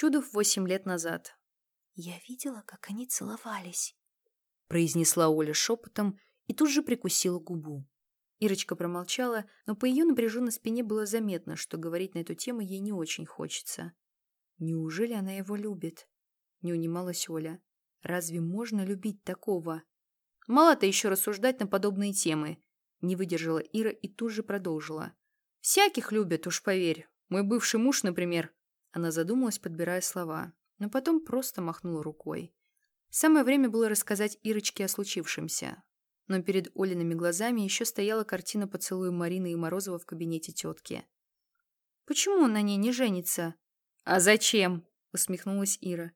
Чудов восемь лет назад. «Я видела, как они целовались», — произнесла Оля шепотом и тут же прикусила губу. Ирочка промолчала, но по ее напряженной спине было заметно, что говорить на эту тему ей не очень хочется. Неужели она его любит? Не унималась Оля. Разве можно любить такого? Мало-то еще рассуждать на подобные темы. Не выдержала Ира и тут же продолжила. Всяких любят, уж поверь. Мой бывший муж, например. Она задумалась, подбирая слова, но потом просто махнула рукой. Самое время было рассказать Ирочке о случившемся но перед Олиными глазами еще стояла картина поцелуя Марины и Морозова в кабинете тетки. «Почему он на ней не женится?» «А зачем?» — усмехнулась Ира.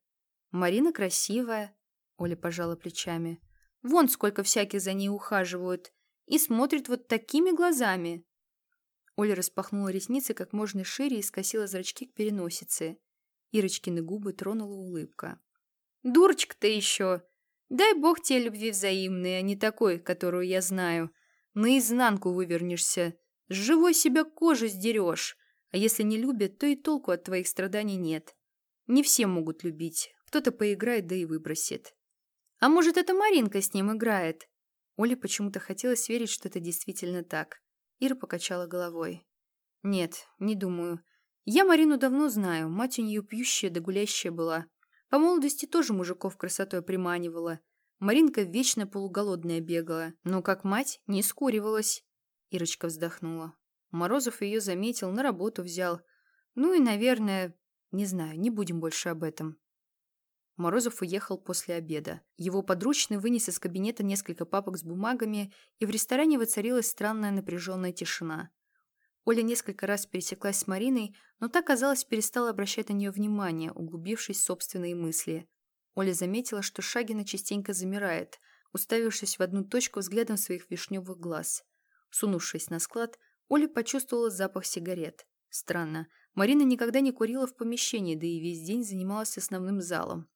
«Марина красивая», — Оля пожала плечами. «Вон сколько всяких за ней ухаживают. И смотрит вот такими глазами». Оля распахнула ресницы как можно шире и скосила зрачки к переносице. Ирочкины губы тронула улыбка. «Дурочка ты еще!» Дай бог тебе любви взаимной, а не такой, которую я знаю. Наизнанку вывернешься, с живой себя кожи сдерешь. А если не любят, то и толку от твоих страданий нет. Не все могут любить. Кто-то поиграет, да и выбросит. А может, это Маринка с ним играет? Оле почему-то хотелось верить, что это действительно так. Ира покачала головой. Нет, не думаю. Я Марину давно знаю. Мать у нее пьющая да гулящая была. По молодости тоже мужиков красотой приманивала. Маринка вечно полуголодная бегала, но как мать не скуривалась. Ирочка вздохнула. Морозов ее заметил, на работу взял. Ну и, наверное, не знаю, не будем больше об этом. Морозов уехал после обеда. Его подручный вынес из кабинета несколько папок с бумагами, и в ресторане воцарилась странная напряженная тишина. Оля несколько раз пересеклась с Мариной, но та, казалось, перестала обращать на нее внимание, углубившись в собственные мысли. Оля заметила, что Шагина частенько замирает, уставившись в одну точку взглядом своих вишневых глаз. Сунувшись на склад, Оля почувствовала запах сигарет. Странно, Марина никогда не курила в помещении, да и весь день занималась основным залом.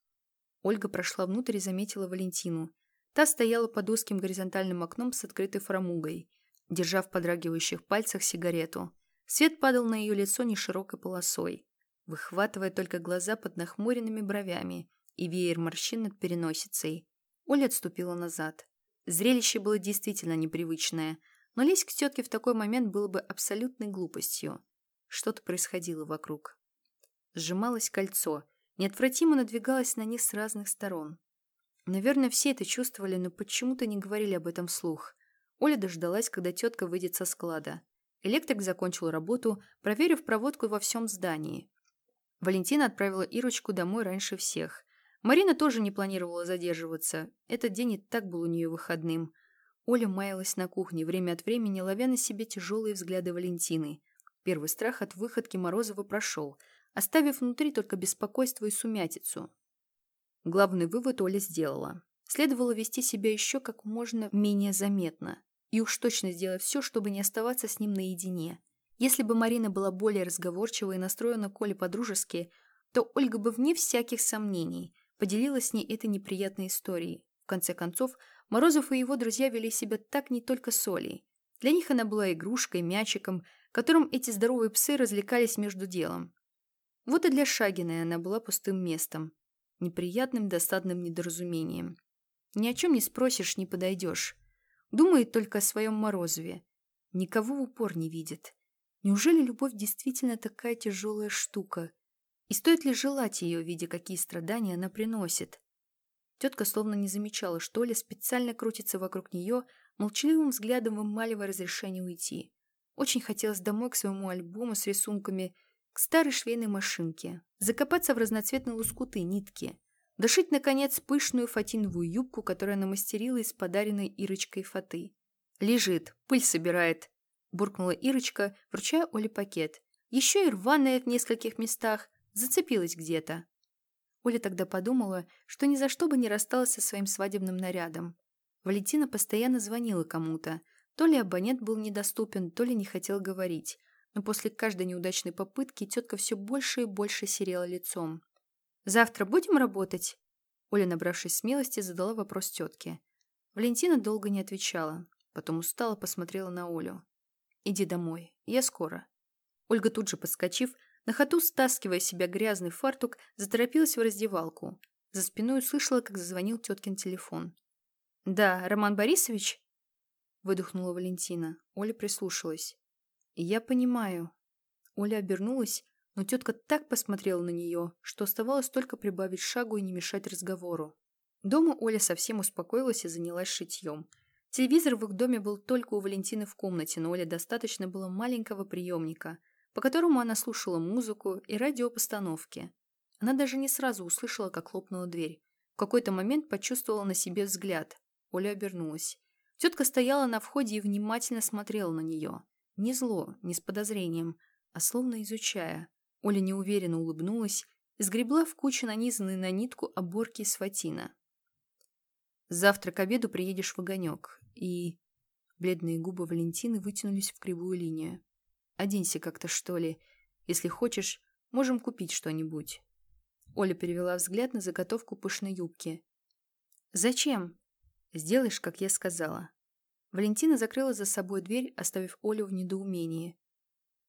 Ольга прошла внутрь и заметила Валентину. Та стояла под узким горизонтальным окном с открытой фрамугой держа в подрагивающих пальцах сигарету. Свет падал на ее лицо неширокой полосой, выхватывая только глаза под нахмуренными бровями и веер морщин над переносицей. Оля отступила назад. Зрелище было действительно непривычное, но лезть к тетке в такой момент было бы абсолютной глупостью. Что-то происходило вокруг. Сжималось кольцо, неотвратимо надвигалось на них с разных сторон. Наверное, все это чувствовали, но почему-то не говорили об этом вслух. Оля дождалась, когда тетка выйдет со склада. Электрик закончил работу, проверив проводку во всем здании. Валентина отправила Ирочку домой раньше всех. Марина тоже не планировала задерживаться. Этот день и так был у нее выходным. Оля маялась на кухне, время от времени ловя на себе тяжелые взгляды Валентины. Первый страх от выходки Морозова прошел, оставив внутри только беспокойство и сумятицу. Главный вывод Оля сделала. Следовало вести себя еще как можно менее заметно. И уж точно сделать все, чтобы не оставаться с ним наедине. Если бы Марина была более разговорчива и настроена к Оле по-дружески, то Ольга бы вне всяких сомнений поделилась с ней этой неприятной историей. В конце концов, Морозов и его друзья вели себя так не только с Олей. Для них она была игрушкой, мячиком, которым эти здоровые псы развлекались между делом. Вот и для Шагиной она была пустым местом, неприятным досадным недоразумением. Ни о чем не спросишь, не подойдешь. Думает только о своем Морозове. Никого в упор не видит. Неужели любовь действительно такая тяжелая штука? И стоит ли желать ее, видя, какие страдания она приносит? Тетка словно не замечала, что Оля специально крутится вокруг нее, молчаливым взглядом вымаливая разрешение уйти. Очень хотелось домой к своему альбому с рисунками, старой швейной машинке, закопаться в разноцветные лоскуты, нитки. Дошить, наконец, пышную фатиновую юбку, которую она мастерила из подаренной Ирочкой фаты. «Лежит, пыль собирает», – буркнула Ирочка, вручая Оле пакет. «Еще и рваная в нескольких местах, зацепилась где-то». Оля тогда подумала, что ни за что бы не рассталась со своим свадебным нарядом. Валентина постоянно звонила кому-то. То ли абонент был недоступен, то ли не хотел говорить. Но после каждой неудачной попытки тетка все больше и больше серела лицом. «Завтра будем работать?» Оля, набравшись смелости, задала вопрос тетке. Валентина долго не отвечала, потом устало посмотрела на Олю. «Иди домой, я скоро». Ольга тут же подскочив, На ходу, стаскивая себя грязный фартук, заторопилась в раздевалку. За спиной услышала, как зазвонил теткин телефон. «Да, Роман Борисович?» Выдохнула Валентина. Оля прислушалась. «Я понимаю». Оля обернулась, но тетка так посмотрела на нее, что оставалось только прибавить шагу и не мешать разговору. Дома Оля совсем успокоилась и занялась шитьем. Телевизор в их доме был только у Валентины в комнате, но Оле достаточно было маленького приемника, по которому она слушала музыку и радиопостановки. Она даже не сразу услышала, как хлопнула дверь. В какой-то момент почувствовала на себе взгляд. Оля обернулась. Тетка стояла на входе и внимательно смотрела на нее. Не зло, не с подозрением, а словно изучая. Оля неуверенно улыбнулась и сгребла в кучу нанизанные на нитку оборки из фатина. Завтра к обеду приедешь в огонек, и...» Бледные губы Валентины вытянулись в кривую линию. «Оденься как-то, что ли. Если хочешь, можем купить что-нибудь». Оля перевела взгляд на заготовку пышной юбки. «Зачем?» «Сделаешь, как я сказала». Валентина закрыла за собой дверь, оставив Олю в недоумении.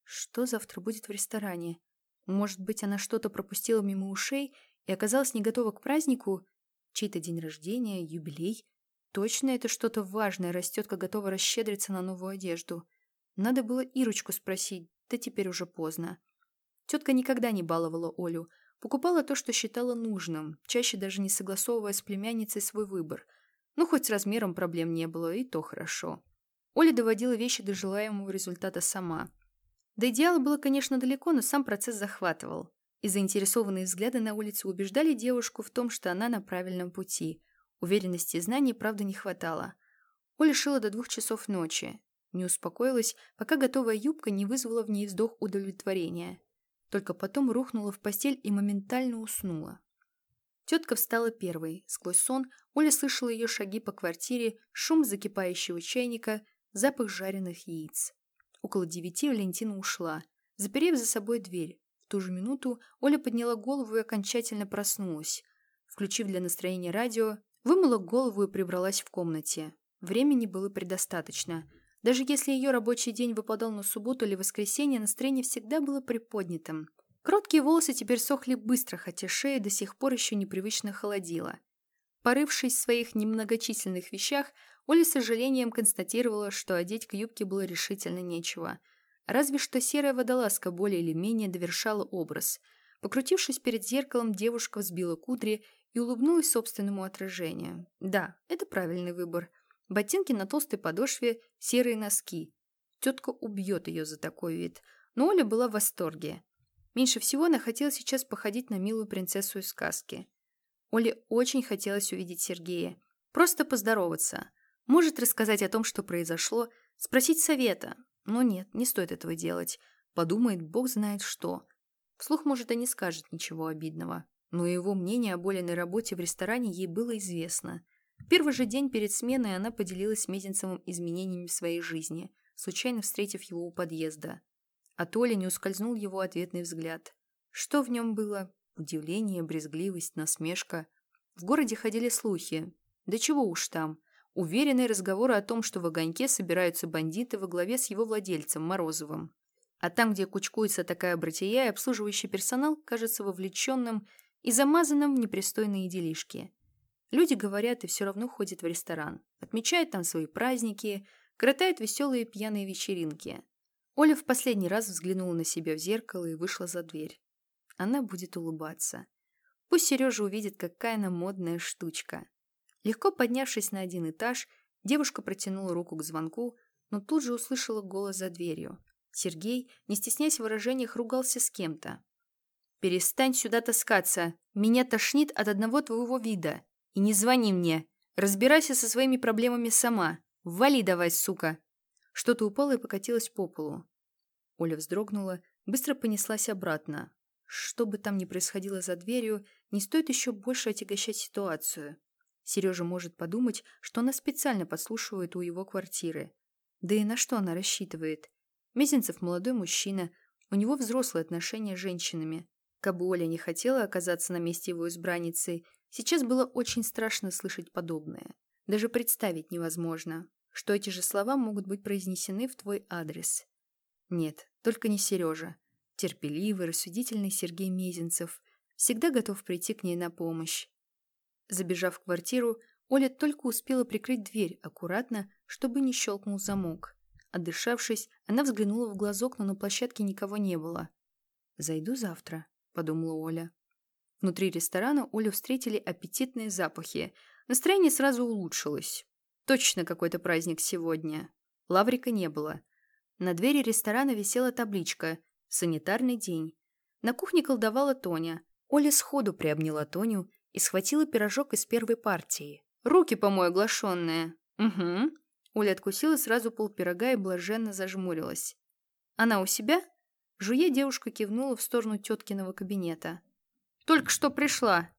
«Что завтра будет в ресторане? Может быть, она что-то пропустила мимо ушей и оказалась не готова к празднику, Чей-то день рождения, юбилей. Точно это что-то важное, растет, как готова расщедриться на новую одежду. Надо было Ирочку спросить, да теперь уже поздно. Тетка никогда не баловала Олю. Покупала то, что считала нужным, чаще даже не согласовывая с племянницей свой выбор. Ну, хоть с размером проблем не было, и то хорошо. Оля доводила вещи до желаемого результата сама. До идеала было, конечно, далеко, но сам процесс захватывал и заинтересованные взгляды на улице убеждали девушку в том, что она на правильном пути. Уверенности и знаний, правда, не хватало. Оля шила до двух часов ночи. Не успокоилась, пока готовая юбка не вызвала в ней вздох удовлетворения. Только потом рухнула в постель и моментально уснула. Тетка встала первой. Сквозь сон Оля слышала ее шаги по квартире, шум закипающего чайника, запах жареных яиц. Около девяти Валентина ушла, заперев за собой дверь, ту же минуту Оля подняла голову и окончательно проснулась. Включив для настроения радио, вымыла голову и прибралась в комнате. Времени было предостаточно. Даже если ее рабочий день выпадал на субботу или воскресенье, настроение всегда было приподнятым. Кроткие волосы теперь сохли быстро, хотя шея до сих пор еще непривычно холодила. Порывшись в своих немногочисленных вещах, Оля с сожалением констатировала, что одеть к юбке было решительно нечего – Разве что серая водолазка более или менее довершала образ. Покрутившись перед зеркалом, девушка взбила кудри и улыбнулась собственному отражению. Да, это правильный выбор. Ботинки на толстой подошве, серые носки. Тетка убьет ее за такой вид. Но Оля была в восторге. Меньше всего она хотела сейчас походить на милую принцессу из сказки. Оле очень хотелось увидеть Сергея. Просто поздороваться. Может рассказать о том, что произошло, спросить совета, но нет, не стоит этого делать. Подумает, бог знает что. Вслух, может, и не скажет ничего обидного. Но его мнение о Болиной работе в ресторане ей было известно. В первый же день перед сменой она поделилась с Мезенцевым изменениями в своей жизни, случайно встретив его у подъезда. От Оли не ускользнул его ответный взгляд. Что в нем было? Удивление, брезгливость, насмешка. В городе ходили слухи. Да чего уж там. Уверенные разговоры о том, что в огоньке собираются бандиты во главе с его владельцем Морозовым. А там, где кучкуется такая братья и обслуживающий персонал, кажется вовлеченным и замазанным в непристойные делишки. Люди говорят и все равно ходят в ресторан, отмечают там свои праздники, кротают веселые пьяные вечеринки. Оля в последний раз взглянула на себя в зеркало и вышла за дверь. Она будет улыбаться. Пусть Сережа увидит, какая она модная штучка. Легко поднявшись на один этаж, девушка протянула руку к звонку, но тут же услышала голос за дверью. Сергей, не стесняясь в выражениях, ругался с кем-то. «Перестань сюда таскаться! Меня тошнит от одного твоего вида! И не звони мне! Разбирайся со своими проблемами сама! Вали давай, сука!» Что-то упало и покатилось по полу. Оля вздрогнула, быстро понеслась обратно. Что бы там ни происходило за дверью, не стоит еще больше отягощать ситуацию. Сережа может подумать, что она специально подслушивает у его квартиры. Да и на что она рассчитывает? Мезенцев молодой мужчина, у него взрослые отношения с женщинами. Кабы Оля не хотела оказаться на месте его избранницы, сейчас было очень страшно слышать подобное. Даже представить невозможно, что эти же слова могут быть произнесены в твой адрес. Нет, только не Сережа. Терпеливый, рассудительный Сергей Мезенцев всегда готов прийти к ней на помощь. Забежав в квартиру, Оля только успела прикрыть дверь аккуратно, чтобы не щелкнул замок. Отдышавшись, она взглянула в глазок, но на площадке никого не было. «Зайду завтра», — подумала Оля. Внутри ресторана Олю встретили аппетитные запахи. Настроение сразу улучшилось. Точно какой-то праздник сегодня. Лаврика не было. На двери ресторана висела табличка «Санитарный день». На кухне колдовала Тоня. Оля сходу приобняла Тоню и схватила пирожок из первой партии. «Руки помой, оглашенные!» «Угу». Оля откусила сразу пол пирога и блаженно зажмурилась. «Она у себя?» Жуя девушка кивнула в сторону теткиного кабинета. «Только что пришла!»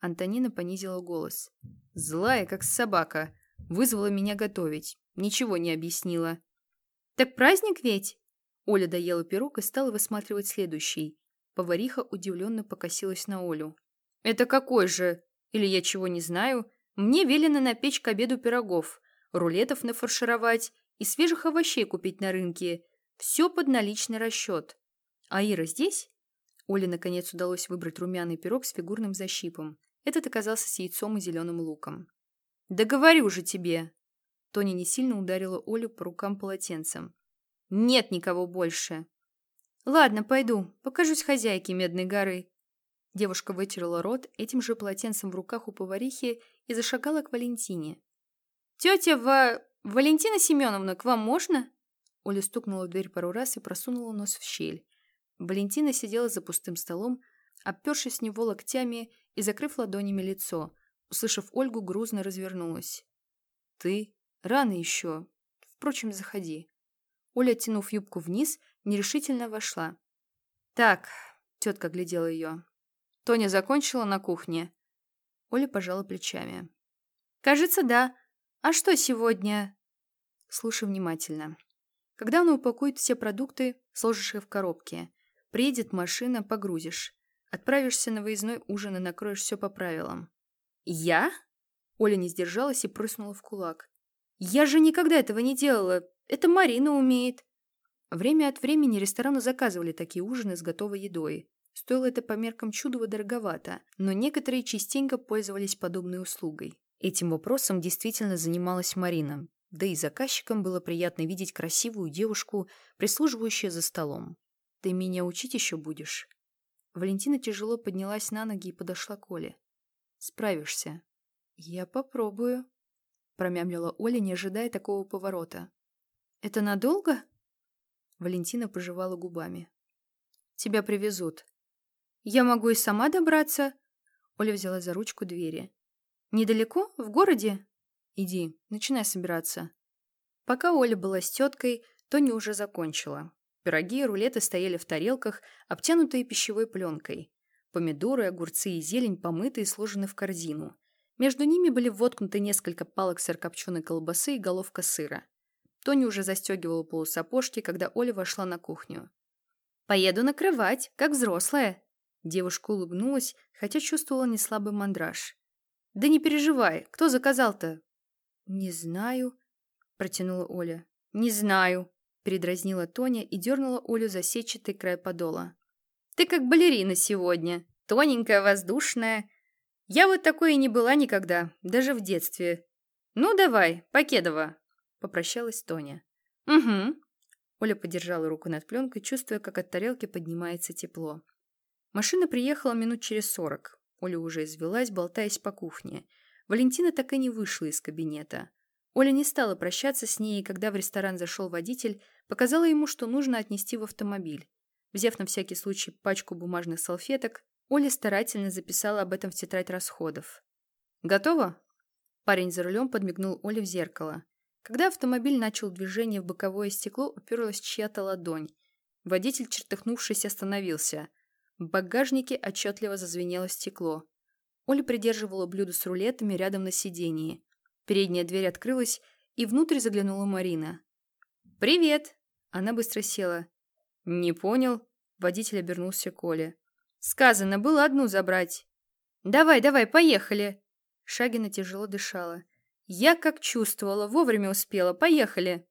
Антонина понизила голос. «Злая, как собака. Вызвала меня готовить. Ничего не объяснила». «Так праздник ведь?» Оля доела пирог и стала высматривать следующий. Повариха удивленно покосилась на Олю. «Это какой же? Или я чего не знаю? Мне велено напечь к обеду пирогов, рулетов нафаршировать и свежих овощей купить на рынке. Все под наличный расчет. А Ира здесь?» Оле, наконец, удалось выбрать румяный пирог с фигурным защипом. Этот оказался с яйцом и зеленым луком. «Да говорю же тебе!» Тоня не сильно ударила Олю по рукам полотенцем. «Нет никого больше!» «Ладно, пойду. Покажусь хозяйке Медной горы». Девушка вытерла рот этим же полотенцем в руках у поварихи и зашагала к Валентине. «Тетя Ва... Валентина Семеновна, к вам можно?» Оля стукнула в дверь пару раз и просунула нос в щель. Валентина сидела за пустым столом, обпершись в него локтями и закрыв ладонями лицо. Услышав Ольгу, грузно развернулась. «Ты? Рано еще. Впрочем, заходи». Оля, оттянув юбку вниз, нерешительно вошла. «Так», — тетка глядела ее. «Тоня закончила на кухне?» Оля пожала плечами. «Кажется, да. А что сегодня?» Слушай внимательно. Когда она упакует все продукты, сложишь их в коробке. Приедет машина, погрузишь. Отправишься на выездной ужин и накроешь все по правилам. «Я?» Оля не сдержалась и прыснула в кулак. «Я же никогда этого не делала. Это Марина умеет». Время от времени ресторану заказывали такие ужины с готовой едой. Стоило это по меркам Чудова дороговато, но некоторые частенько пользовались подобной услугой. Этим вопросом действительно занималась Марина, да и заказчикам было приятно видеть красивую девушку, прислуживающую за столом. «Ты меня учить еще будешь?» Валентина тяжело поднялась на ноги и подошла к Оле. «Справишься». «Я попробую», — промямлила Оля, не ожидая такого поворота. «Это надолго?» Валентина пожевала губами. «Тебя привезут». «Я могу и сама добраться?» Оля взяла за ручку двери. «Недалеко? В городе?» «Иди, начинай собираться». Пока Оля была с теткой, Тоня уже закончила. Пироги и рулеты стояли в тарелках, обтянутые пищевой пленкой. Помидоры, огурцы и зелень помыты и сложены в корзину. Между ними были воткнуты несколько палок сырокопченой колбасы и головка сыра. Тони уже застегивала полусапожки, когда Оля вошла на кухню. «Поеду накрывать, как взрослая!» Девушка улыбнулась, хотя чувствовала неслабый мандраж. «Да не переживай, кто заказал-то?» «Не знаю», — протянула Оля. «Не знаю», Передразнила Тоня и дернула Олю за сетчатый край подола. «Ты как балерина сегодня. Тоненькая, воздушная. Я вот такой и не была никогда, даже в детстве. Ну, давай, Покедова!» Попрощалась Тоня. «Угу». Оля подержала руку над пленкой, чувствуя, как от тарелки поднимается тепло. Машина приехала минут через сорок. Оля уже извелась, болтаясь по кухне. Валентина так и не вышла из кабинета. Оля не стала прощаться с ней, и когда в ресторан зашел водитель, показала ему, что нужно отнести в автомобиль. Взяв на всякий случай пачку бумажных салфеток, Оля старательно записала об этом в тетрадь расходов. «Готово?» Парень за рулем подмигнул Оле в зеркало. Когда автомобиль начал движение в боковое стекло, уперлась чья-то ладонь. Водитель, чертыхнувшись, остановился. В багажнике отчетливо зазвенело стекло. Оля придерживала блюдо с рулетами рядом на сидении. Передняя дверь открылась, и внутрь заглянула Марина. «Привет!» Она быстро села. «Не понял». Водитель обернулся к Оле. «Сказано было одну забрать». «Давай, давай, поехали!» Шагина тяжело дышала. «Я как чувствовала, вовремя успела. Поехали!»